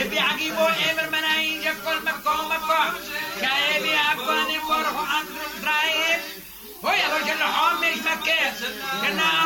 ربي عقيبو أمر مناين جكل مكو مكو شايبي اكواني فرحو اندرم درايب هو يا رجل حومش مكة كنا